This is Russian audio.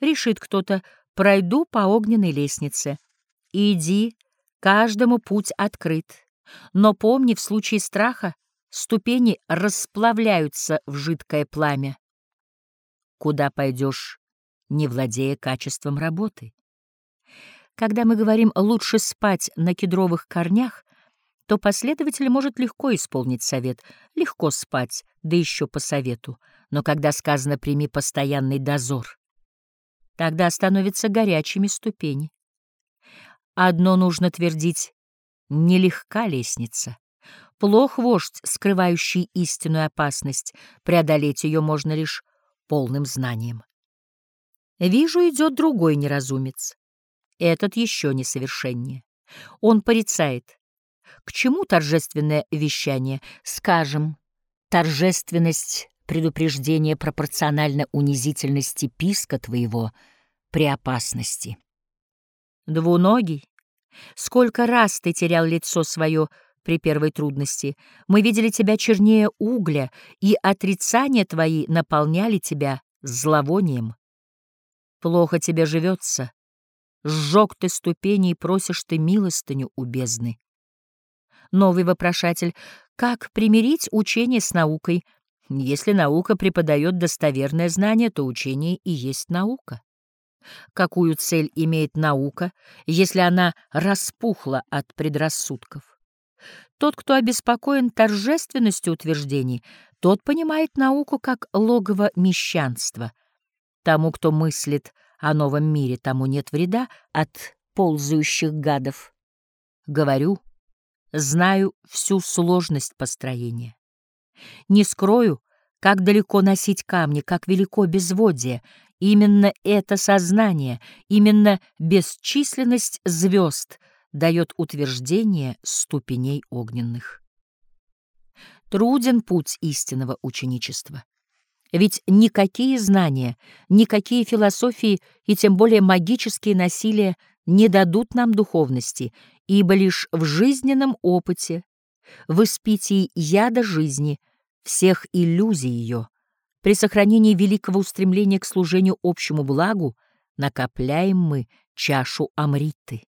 Решит кто-то, пройду по огненной лестнице. Иди, каждому путь открыт. Но помни, в случае страха ступени расплавляются в жидкое пламя. Куда пойдешь, не владея качеством работы? Когда мы говорим «лучше спать на кедровых корнях», то последователь может легко исполнить совет, легко спать, да еще по совету. Но когда сказано «прими постоянный дозор», тогда становятся горячими ступени. Одно нужно твердить — нелегка лестница. Плох вождь, скрывающий истинную опасность, преодолеть ее можно лишь полным знанием. Вижу, идет другой неразумец. Этот еще несовершеннее. Он порицает. К чему торжественное вещание? Скажем, торжественность предупреждения пропорциональна унизительности писка твоего при опасности. Двуногий, сколько раз ты терял лицо свое при первой трудности. Мы видели тебя чернее угля, и отрицания твои наполняли тебя зловонием. Плохо тебе живется, Сжег ты ступени и просишь ты милостыню у бездны. Новый вопрошатель. Как примирить учение с наукой? Если наука преподает достоверное знание, то учение и есть наука. Какую цель имеет наука, если она распухла от предрассудков? Тот, кто обеспокоен торжественностью утверждений, тот понимает науку как логово мещанства. Тому, кто мыслит о новом мире, тому нет вреда от ползающих гадов. Говорю, знаю всю сложность построения. Не скрою, как далеко носить камни, как велико безводие. Именно это сознание, именно бесчисленность звезд дает утверждение ступеней огненных. Труден путь истинного ученичества. Ведь никакие знания, никакие философии и тем более магические насилия не дадут нам духовности, ибо лишь в жизненном опыте, в испитии яда жизни, всех иллюзий ее, при сохранении великого устремления к служению общему благу, накопляем мы чашу Амриты.